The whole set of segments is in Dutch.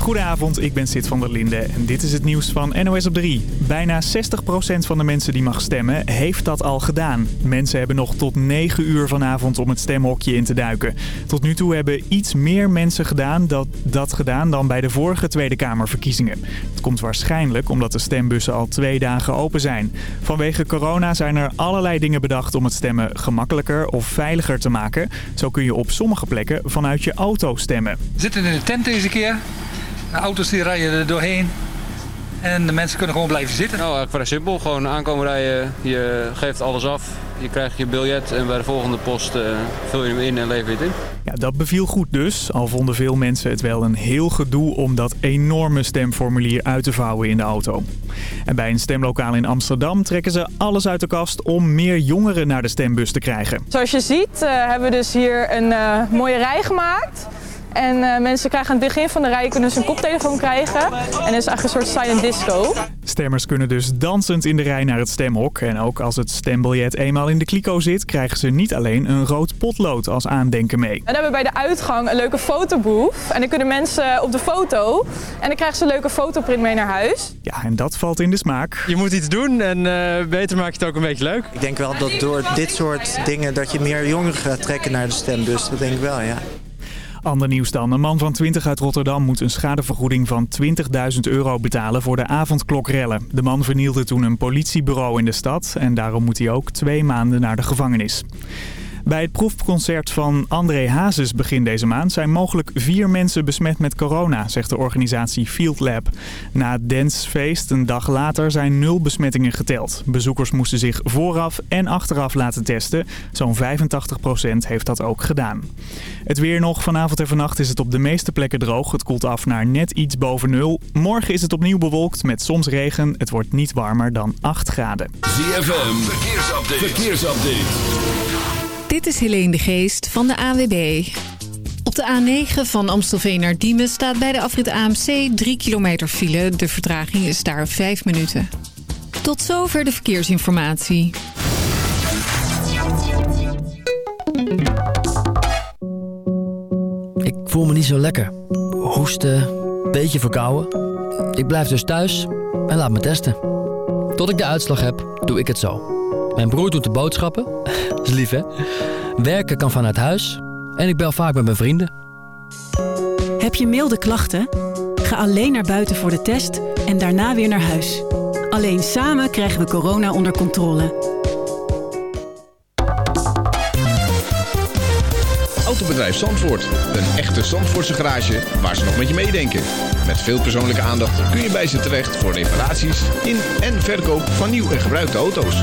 Goedenavond, ik ben Sid van der Linde en dit is het nieuws van NOS op 3. Bijna 60% van de mensen die mag stemmen heeft dat al gedaan. Mensen hebben nog tot 9 uur vanavond om het stemhokje in te duiken. Tot nu toe hebben iets meer mensen gedaan dat, dat gedaan dan bij de vorige Tweede Kamerverkiezingen. Het komt waarschijnlijk omdat de stembussen al twee dagen open zijn. Vanwege corona zijn er allerlei dingen bedacht om het stemmen gemakkelijker of veiliger te maken. Zo kun je op sommige plekken vanuit je auto stemmen. We zitten in de tent deze keer. De auto's die rijden er doorheen. En de mensen kunnen gewoon blijven zitten. Nou, vrij simpel. Gewoon aankomen rijden. Je geeft alles af. Je krijgt je biljet en bij de volgende post uh, vul je hem in en lever je het in. Ja, dat beviel goed dus. Al vonden veel mensen het wel een heel gedoe om dat enorme stemformulier uit te vouwen in de auto. En bij een stemlokaal in Amsterdam trekken ze alles uit de kast om meer jongeren naar de stembus te krijgen. Zoals je ziet uh, hebben we dus hier een uh, mooie rij gemaakt. En uh, mensen krijgen aan het begin van de rij kunnen ze een koptelefoon krijgen. En dat is eigenlijk een soort silent disco. Stemmers kunnen dus dansend in de rij naar het stemhok. En ook als het stembiljet eenmaal in de kliko zit... krijgen ze niet alleen een rood potlood als aandenken mee. En dan hebben we bij de uitgang een leuke fotoboef. En dan kunnen mensen op de foto. En dan krijgen ze een leuke fotoprint mee naar huis. Ja, en dat valt in de smaak. Je moet iets doen en uh, beter maak je het ook een beetje leuk. Ik denk wel dat door dit soort dingen... dat je meer jongeren gaat trekken naar de stembus. Dat denk ik wel, ja. Ander nieuws dan. Een man van 20 uit Rotterdam moet een schadevergoeding van 20.000 euro betalen voor de avondklokrellen. De man vernielde toen een politiebureau in de stad en daarom moet hij ook twee maanden naar de gevangenis. Bij het proefconcert van André Hazes begin deze maand zijn mogelijk vier mensen besmet met corona, zegt de organisatie Field Lab. Na het dancefeest een dag later zijn nul besmettingen geteld. Bezoekers moesten zich vooraf en achteraf laten testen. Zo'n 85% heeft dat ook gedaan. Het weer nog. Vanavond en vannacht is het op de meeste plekken droog. Het koelt af naar net iets boven nul. Morgen is het opnieuw bewolkt met soms regen. Het wordt niet warmer dan 8 graden. ZFM, verkeersupdate. verkeersupdate. Dit is Helene de Geest van de AWB. Op de A9 van Amstelveen naar Diemen staat bij de afrit AMC 3 kilometer file. De vertraging is daar 5 minuten. Tot zover de verkeersinformatie. Ik voel me niet zo lekker. Hoesten, beetje verkouden. Ik blijf dus thuis en laat me testen. Tot ik de uitslag heb, doe ik het zo. Mijn broer doet de boodschappen. Dat is lief, hè? Werken kan vanuit huis. En ik bel vaak met mijn vrienden. Heb je milde klachten? Ga alleen naar buiten voor de test en daarna weer naar huis. Alleen samen krijgen we corona onder controle. Autobedrijf Zandvoort. Een echte Zandvoortse garage waar ze nog met je meedenken. Met veel persoonlijke aandacht kun je bij ze terecht voor reparaties in en verkoop van nieuw en gebruikte auto's.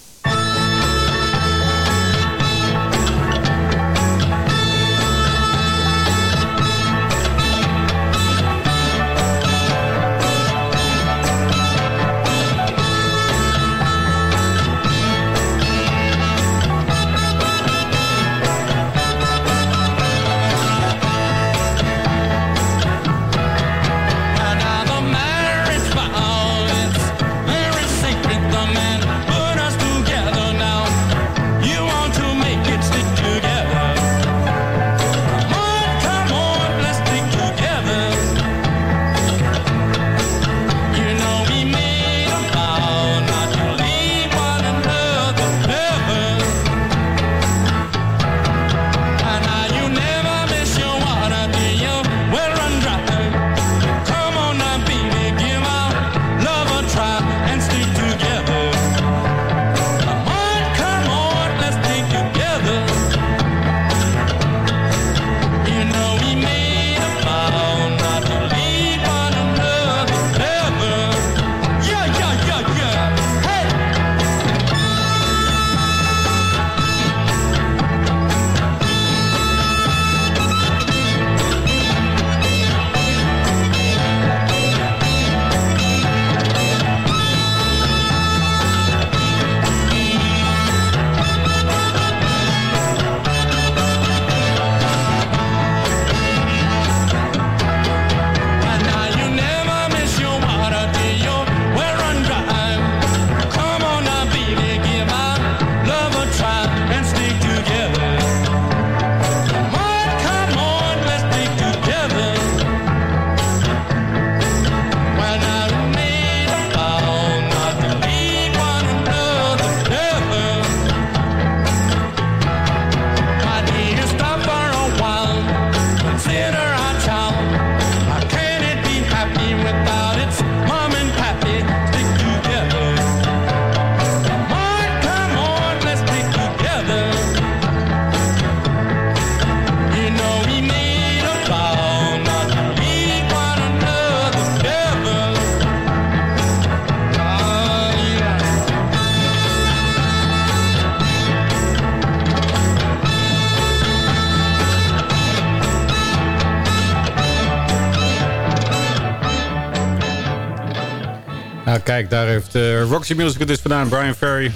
Roxy Music dus vandaan. Brian Ferry.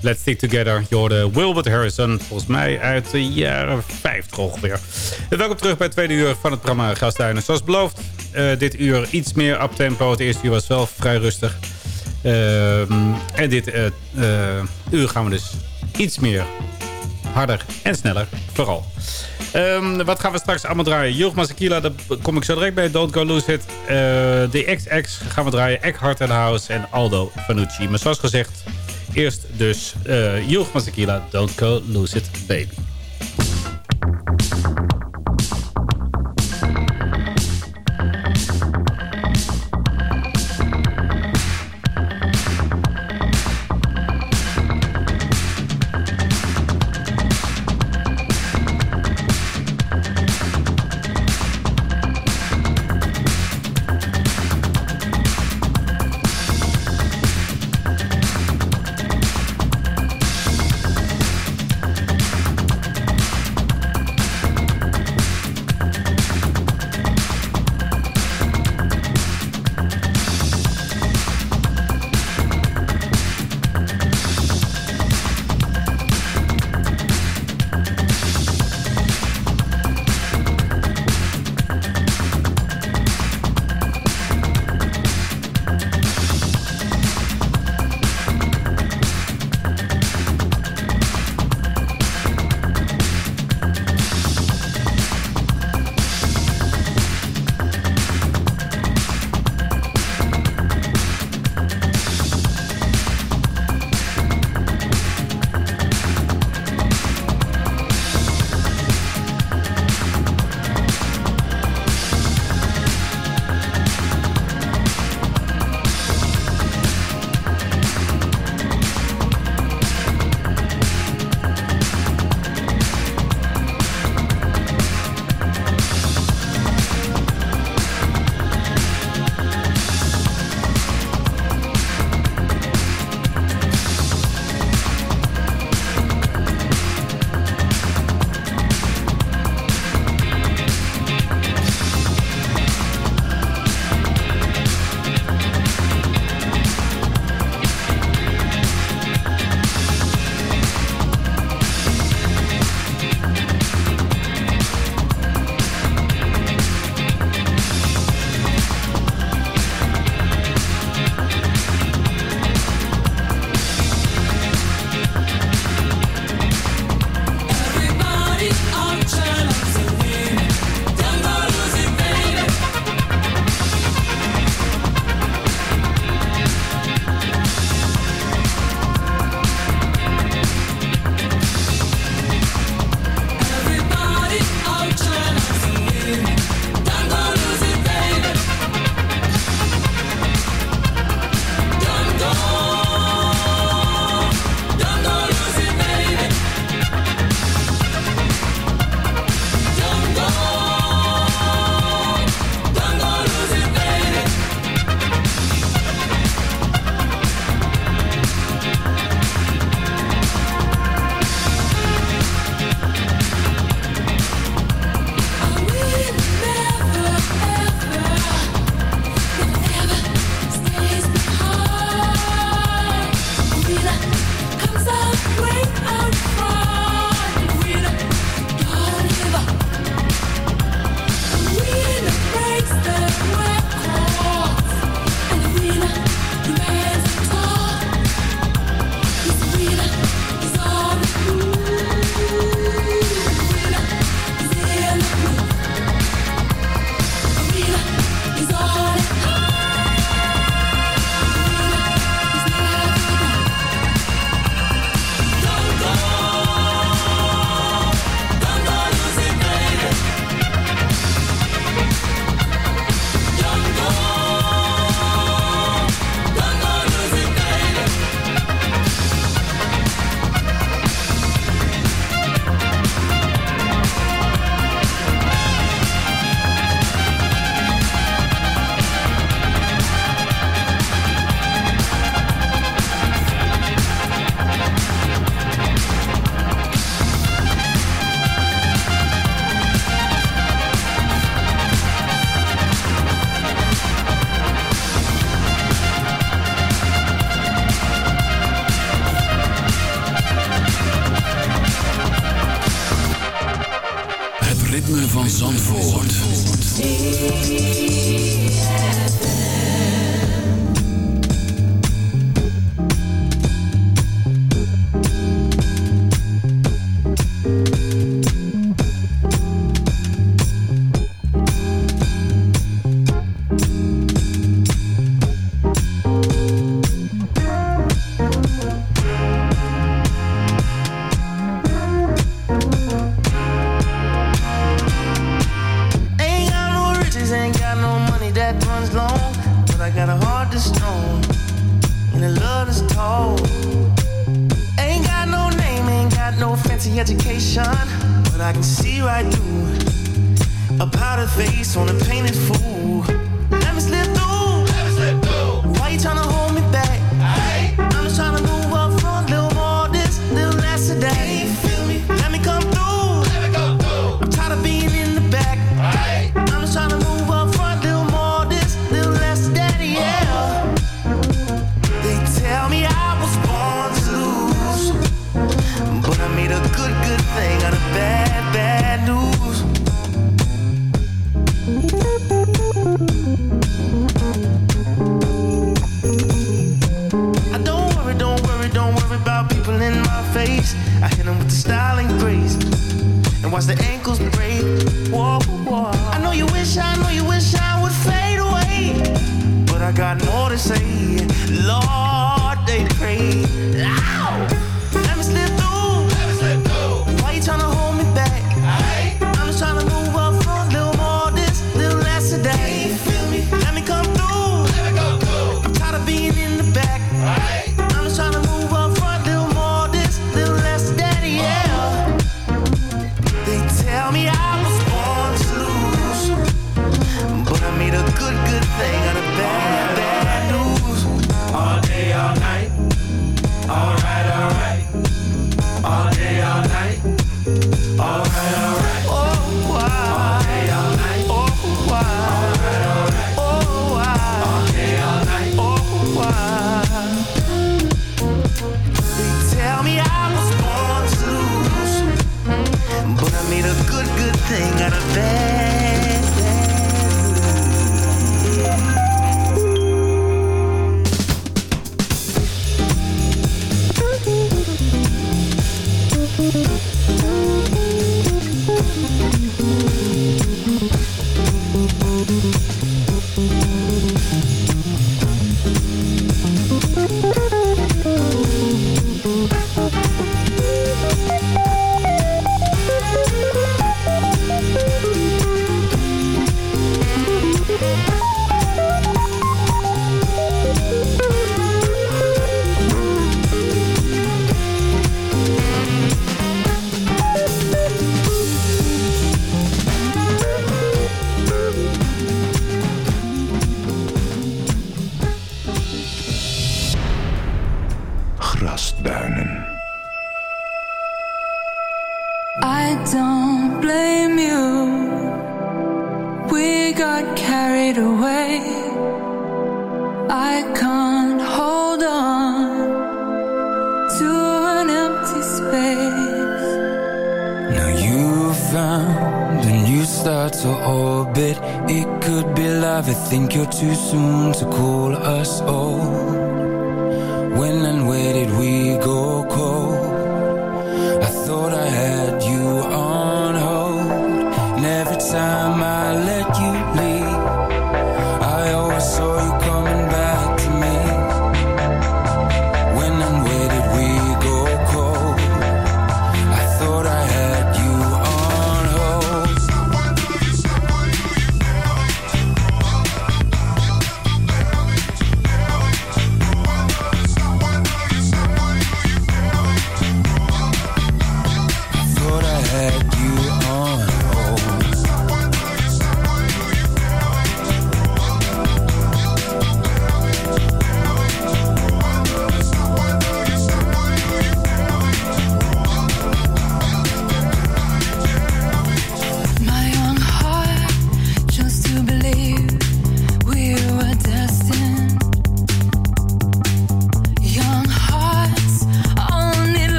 Let's Stick Together. Je hoorde Wilbert Harrison. Volgens mij uit de jaren 50 ongeveer. Welkom terug bij het tweede uur van het programma Gastuinen. Zoals beloofd, uh, dit uur iets meer up tempo. Het eerste uur was wel vrij rustig. Uh, en dit uh, uur gaan we dus iets meer harder en sneller. Vooral. Um, wat gaan we straks allemaal draaien? Jurg Masakila, daar kom ik zo direct bij. Don't Go Lose It. Uh, de XX gaan we draaien. Eckhart and House en Aldo Fanucci. Maar zoals gezegd, eerst dus uh, Jurg Masakila. Don't Go Lose It, baby.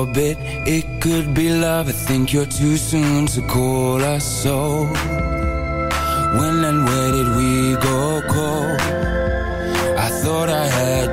orbit. It could be love, I think you're too soon to call us so. When and where did we go? Cold? I thought I had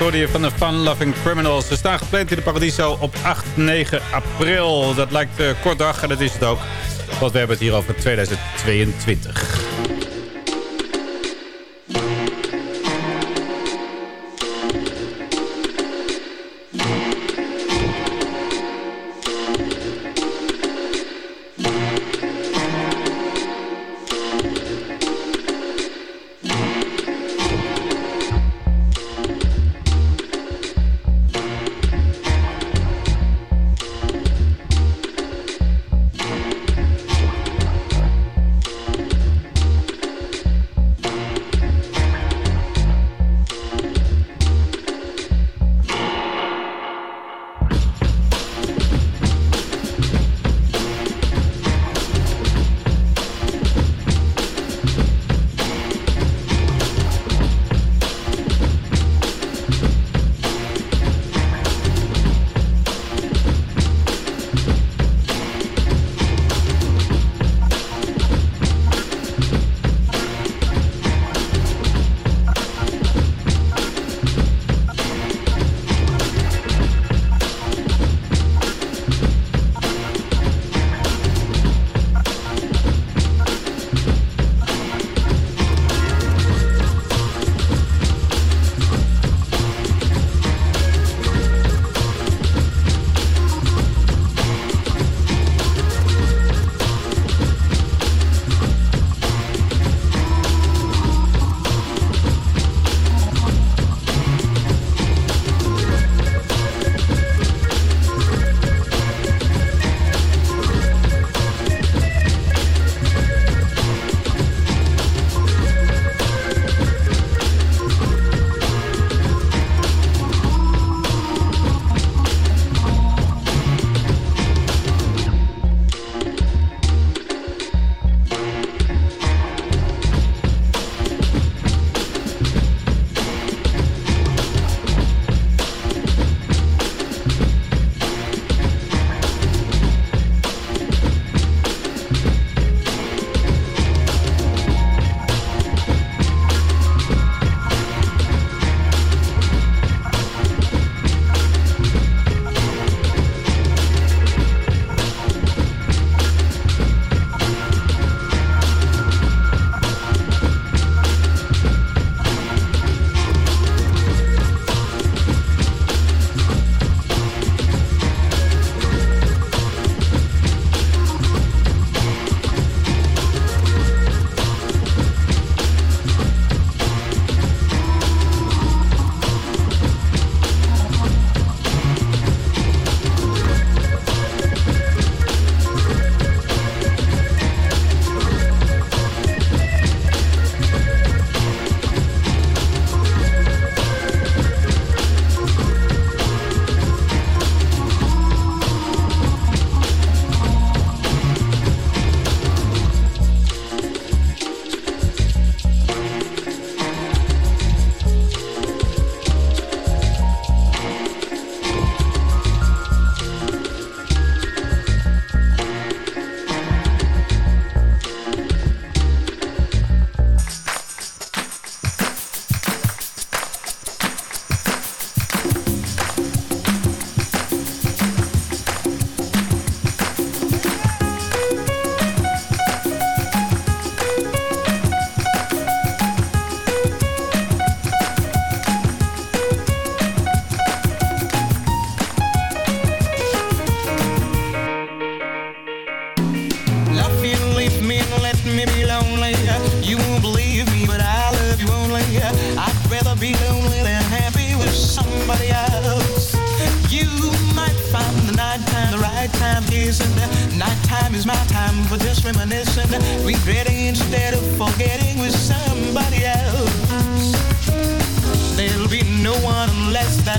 hoorde van de Fun Loving Criminals. Ze staan gepland in de Paradiso op 8, 9 april. Dat lijkt een kort dag en dat is het ook. Want we hebben het hier over 2022.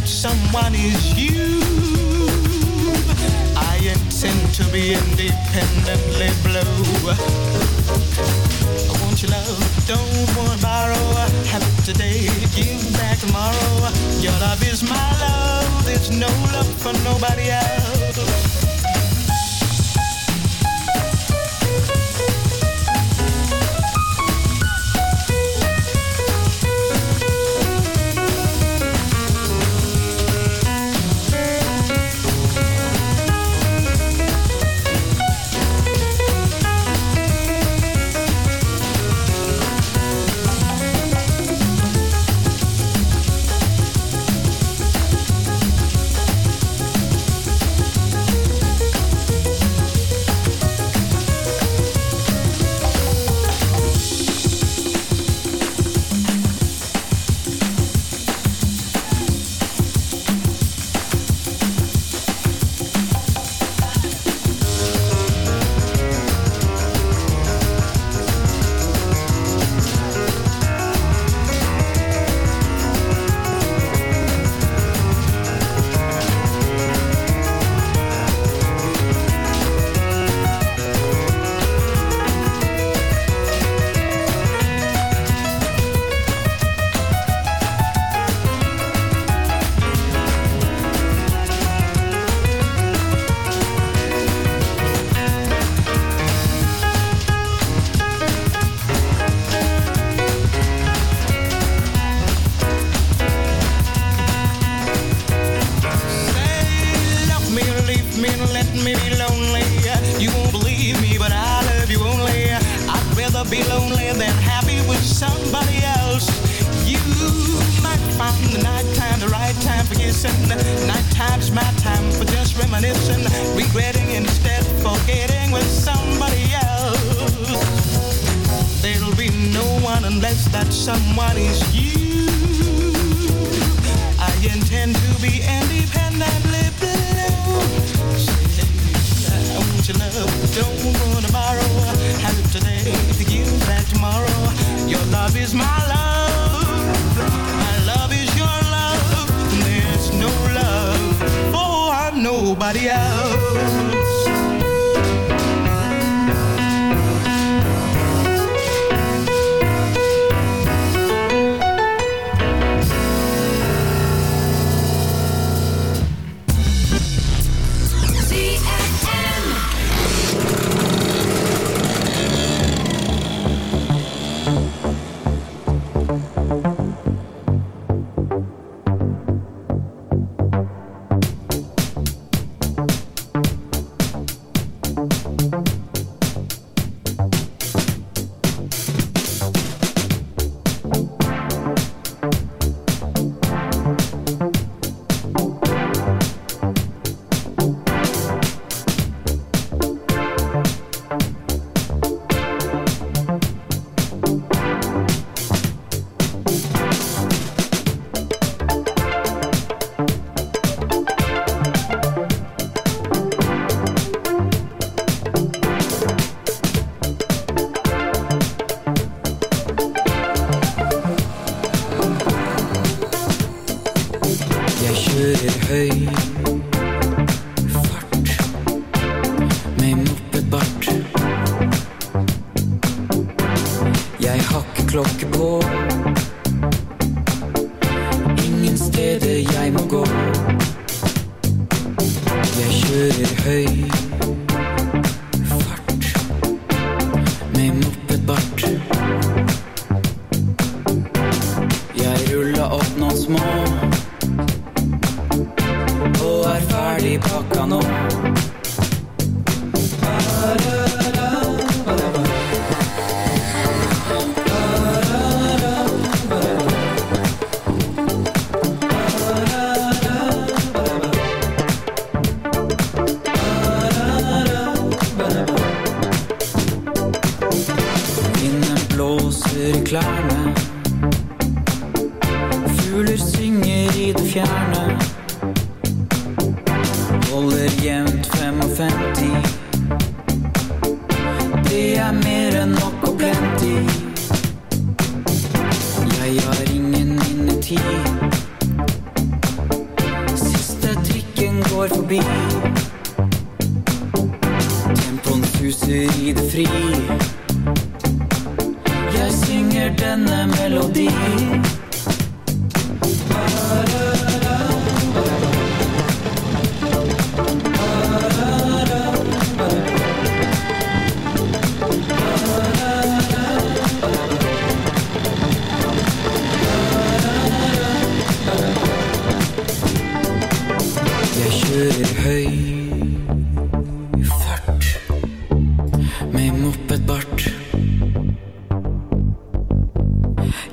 That someone is you. I intend to be independently blue. I want your love? Don't want borrow. Have it today, give back tomorrow. Your love is my love. There's no love for nobody else. Me, let me be lonely. You won't believe me, but I love you only. I'd rather be lonely than happy with somebody else. You might find the nighttime the right time for kissing. Nighttime's my time for just reminiscing, regretting instead forgetting with somebody else. There'll be no one unless that someone is you. I intend to be don't want. Have it today, to give back tomorrow. Your love is my love. My love is your love. There's no love for nobody else. it hate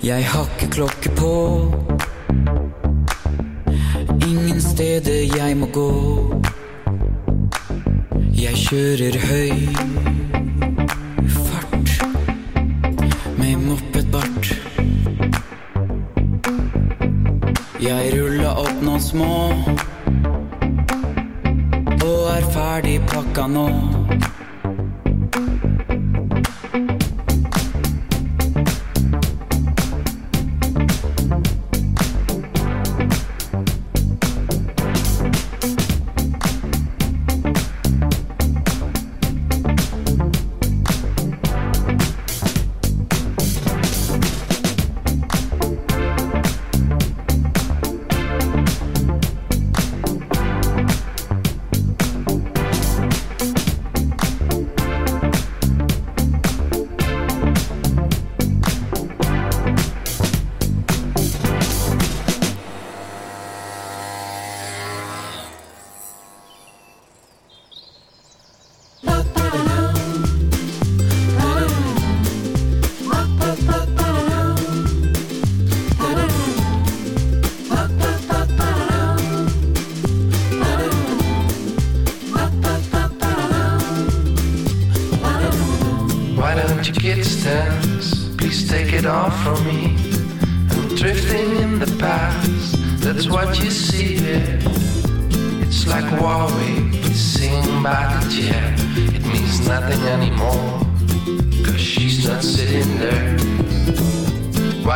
Jeg har klokke på. Ingen steder jeg må gå. Jeg kjører høy fart med mopedbart. Jeg ruller opp noen små og er ferdig pakka nå.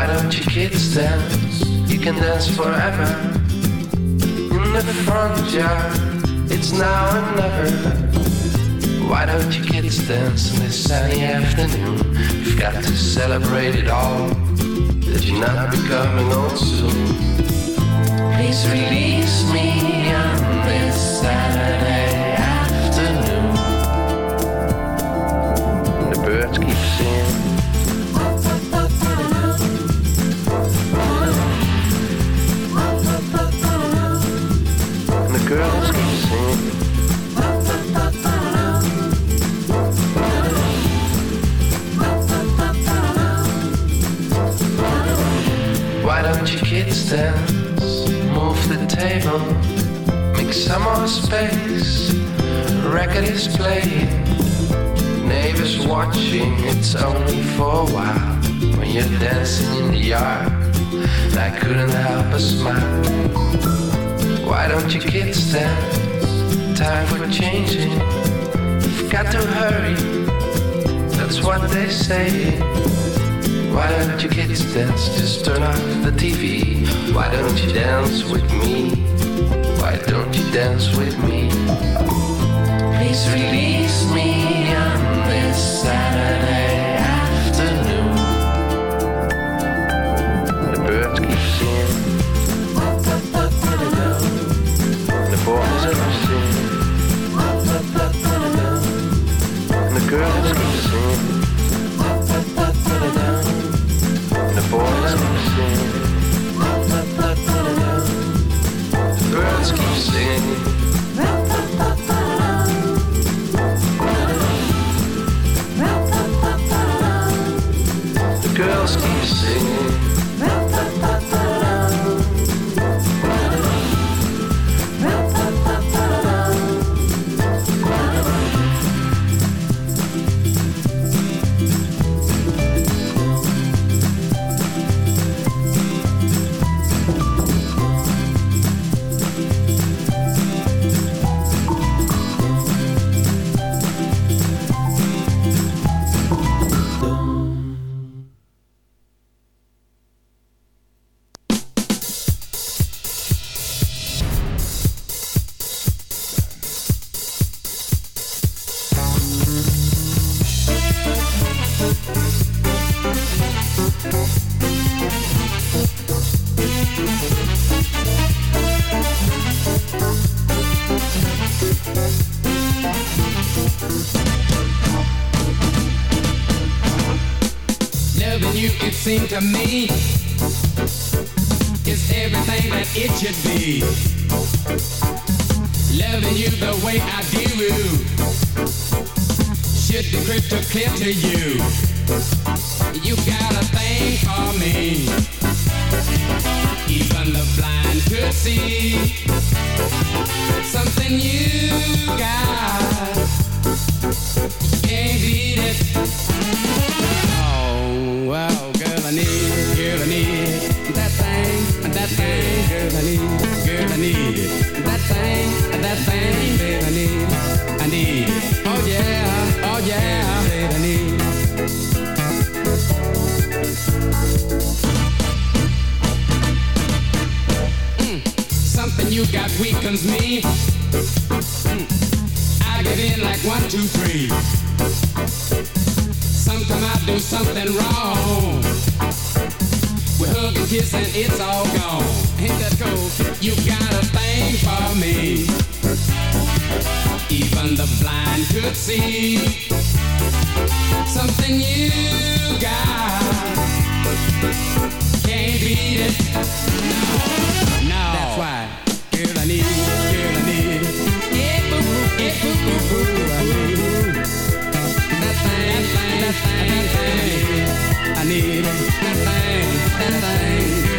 Why don't you kids dance? You can dance forever. In the front yard. It's now or never. Why don't you kids dance on this sunny afternoon? You've got to celebrate it all. That you're not becoming old soon. Please release me on this Saturday dance? Move the table, make some more space. Record is playing, neighbors watching. It's only for a while when you're dancing in the yard. I couldn't help but smile. Why don't you kids dance? Time for changing. You've got to hurry. That's what they say. Why don't you kids dance? Just turn off the TV. Why don't you dance with me? Why don't you dance with me? Please release me on this Saturday birds keep singing. To me is everything that it should be. Loving you the way I do should be crystal clear to you. You you got weakens me. Mm, I get in like one, two, three. Sometimes I do something wrong. We hug and kiss and it's all gone. Ain't that cool? You got a thing for me. Even the blind could see something you got. Can't beat it. No, that thing, that thing. I need that thing, thing.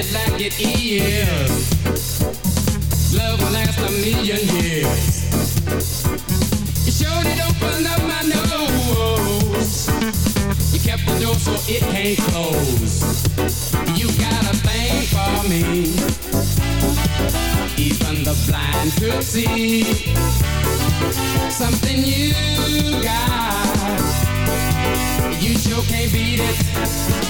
It like it is. Love will last a million years. You showed it opened up my nose. You kept the door so it can't close. You got a thing for me. Even the blind could see something you got. You sure can't beat it.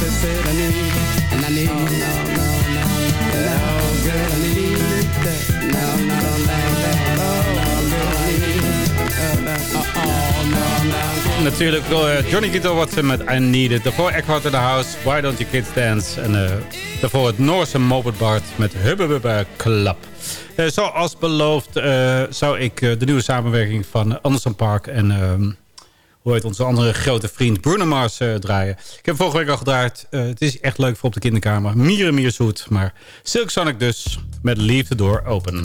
Need and I need. Natuurlijk uh, Johnny Guitar Watson met I Need It. Daarvoor Eckhart in the House, Why Don't You Kids Dance. En uh, daarvoor het Noorse Moped Bart met Hubba Bubba Klap. Uh, zoals beloofd zou ik de nieuwe samenwerking van Anderson Park en... Hoe heet onze andere grote vriend Bruno Mars uh, draaien. Ik heb vorige week al gedraaid. Uh, het is echt leuk voor op de kinderkamer. Mieren, mier zoet. Maar Silk Sonic dus met the Door Open.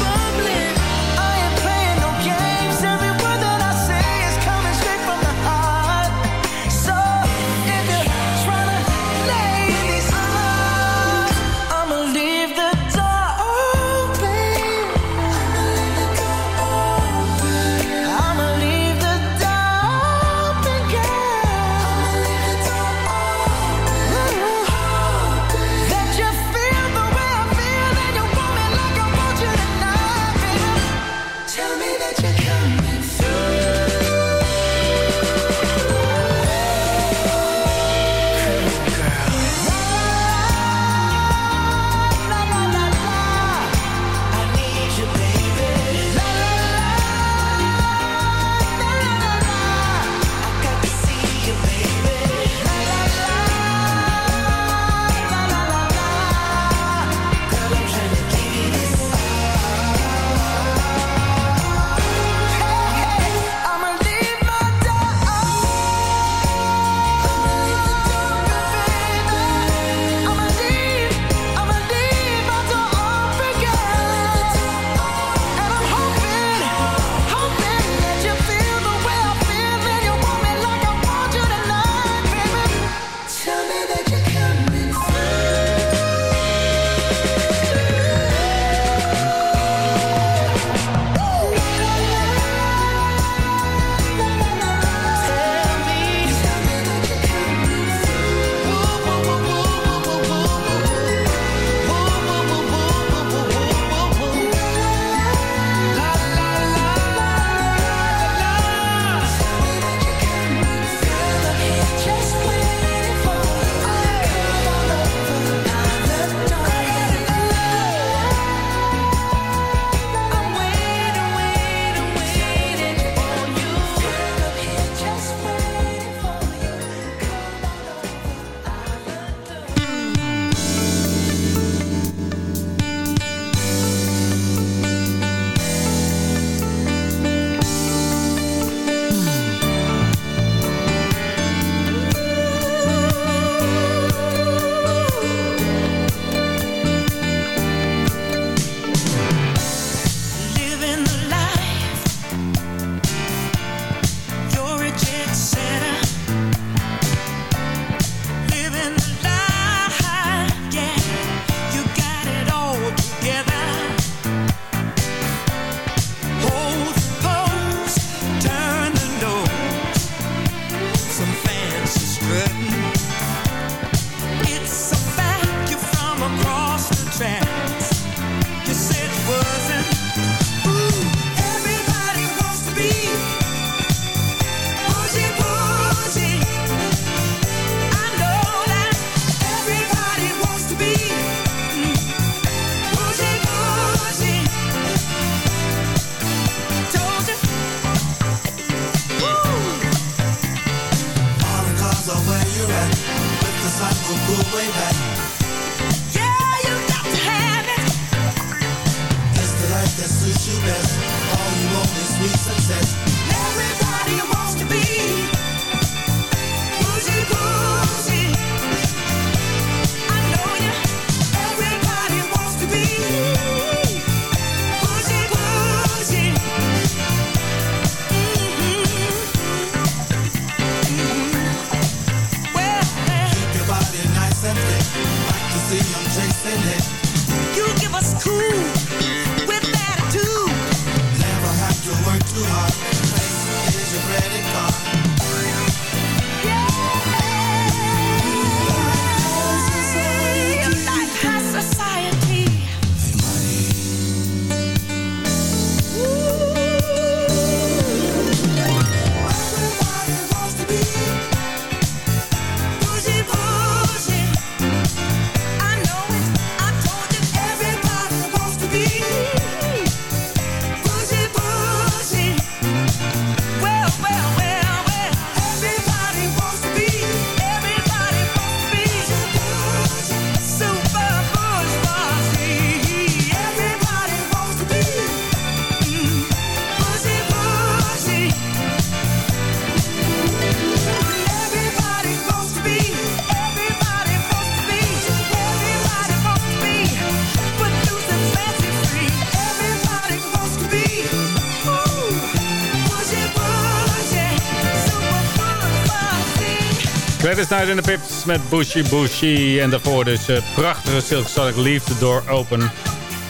Night in the Pips met Bushy Bushy. En daarvoor dus uh, prachtige Silk Liefde door Open.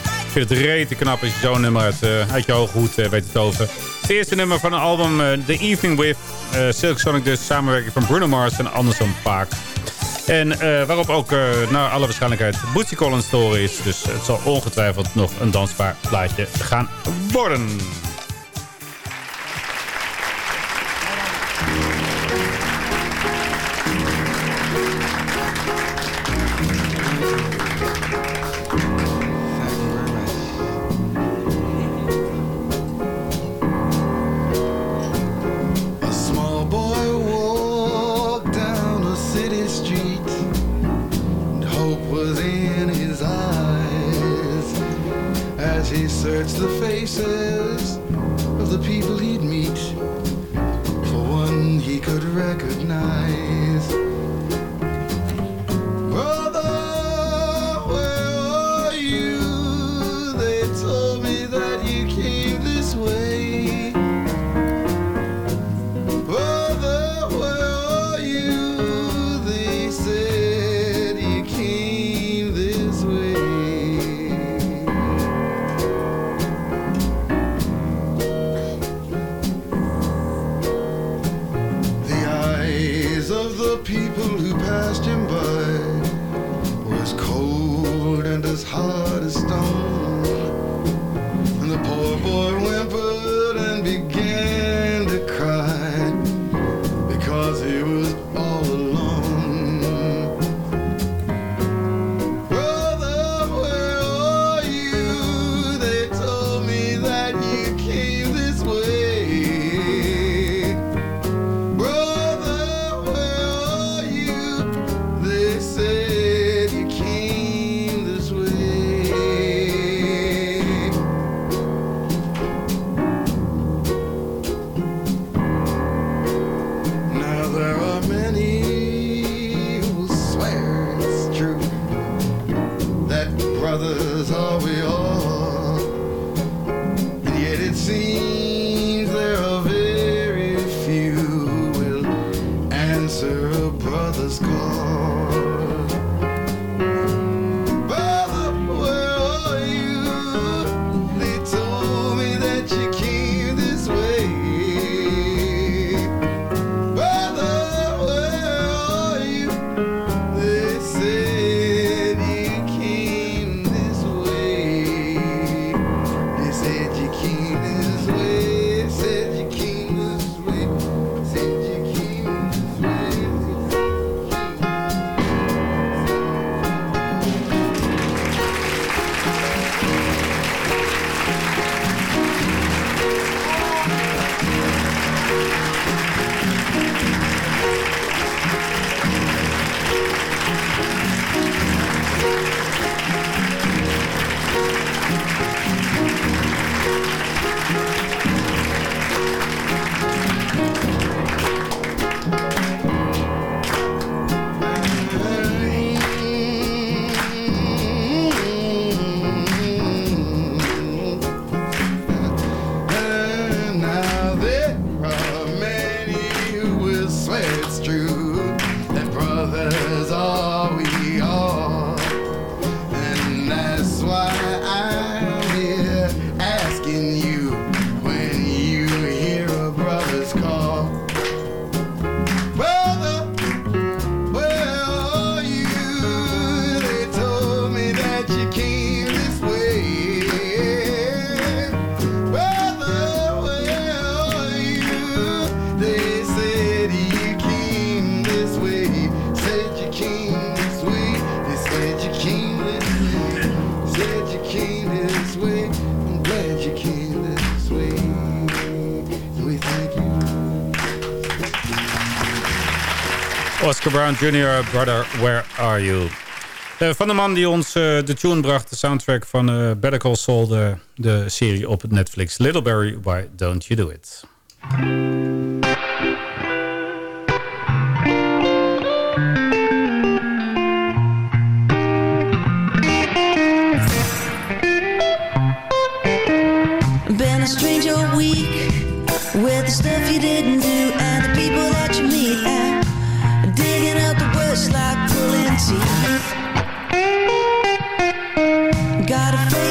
Ik vind het rete knap als je zo'n nummer uit, uh, je hoge hoed eh, weet het over. Het eerste nummer van het album The Evening With. Silk Sonic dus samenwerking van Bruno Mars en Anderson Paak. En waarop ook naar alle waarschijnlijkheid Bootsy Collins story is. Dus het zal ongetwijfeld nog een dansbaar plaatje gaan worden. and hope was in his eyes as he searched the faces of the people he'd meet for one he could recognize. Junior Jr., Brother, Where Are You? Eh, van de man die ons eh, de tune bracht, de soundtrack van uh, Better Call De, de serie op Netflix, Littleberry, Why Don't You Do It? Been a stranger week with the stuff you didn't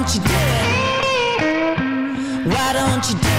don't you do it? Why don't you do it?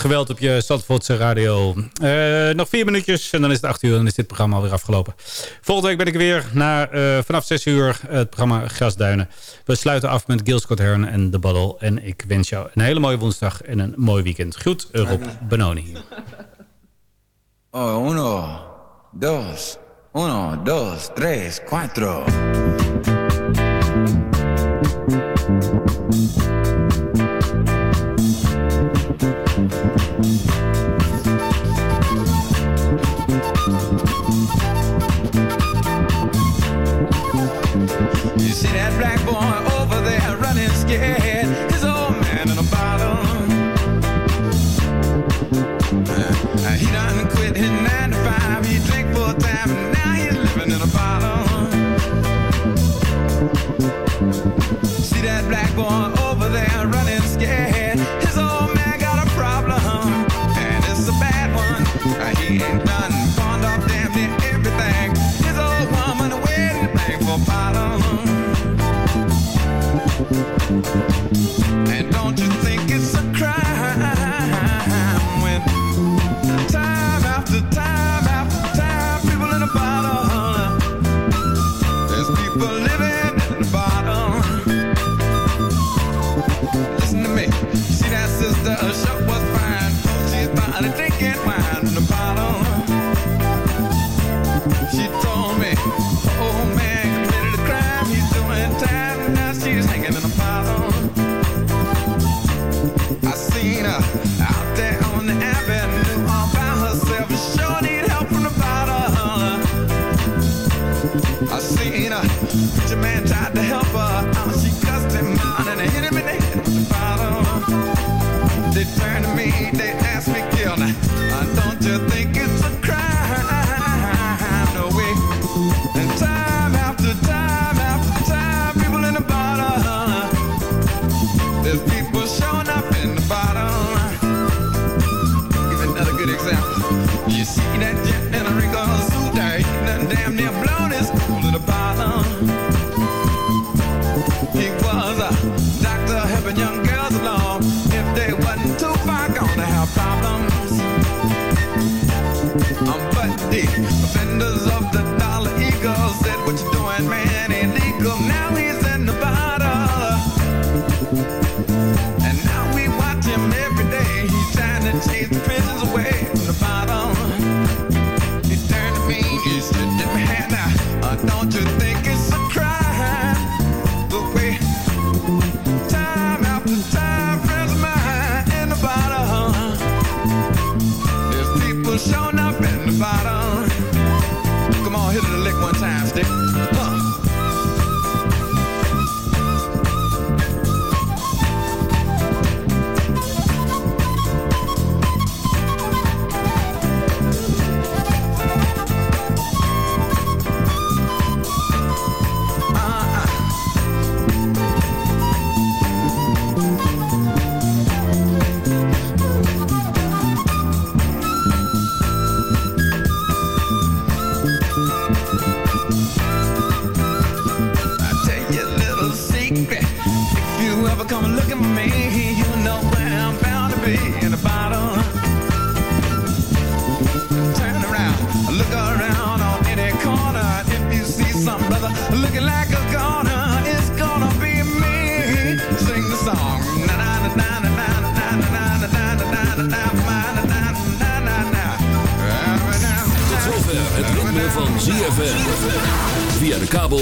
geweld op je Zandvoortse radio. Eh, nog vier minuutjes en dan is het acht uur en is dit programma alweer afgelopen. Volgende week ben ik weer naar, eh, vanaf zes uur het programma Grasduinen. We sluiten af met Gil Scott Hearn en de Baddel. En ik wens jou een hele mooie woensdag en een mooi weekend. Groet Rob Benoni. Oh, uno, dos, uno, dos, tres, cuatro. 그냥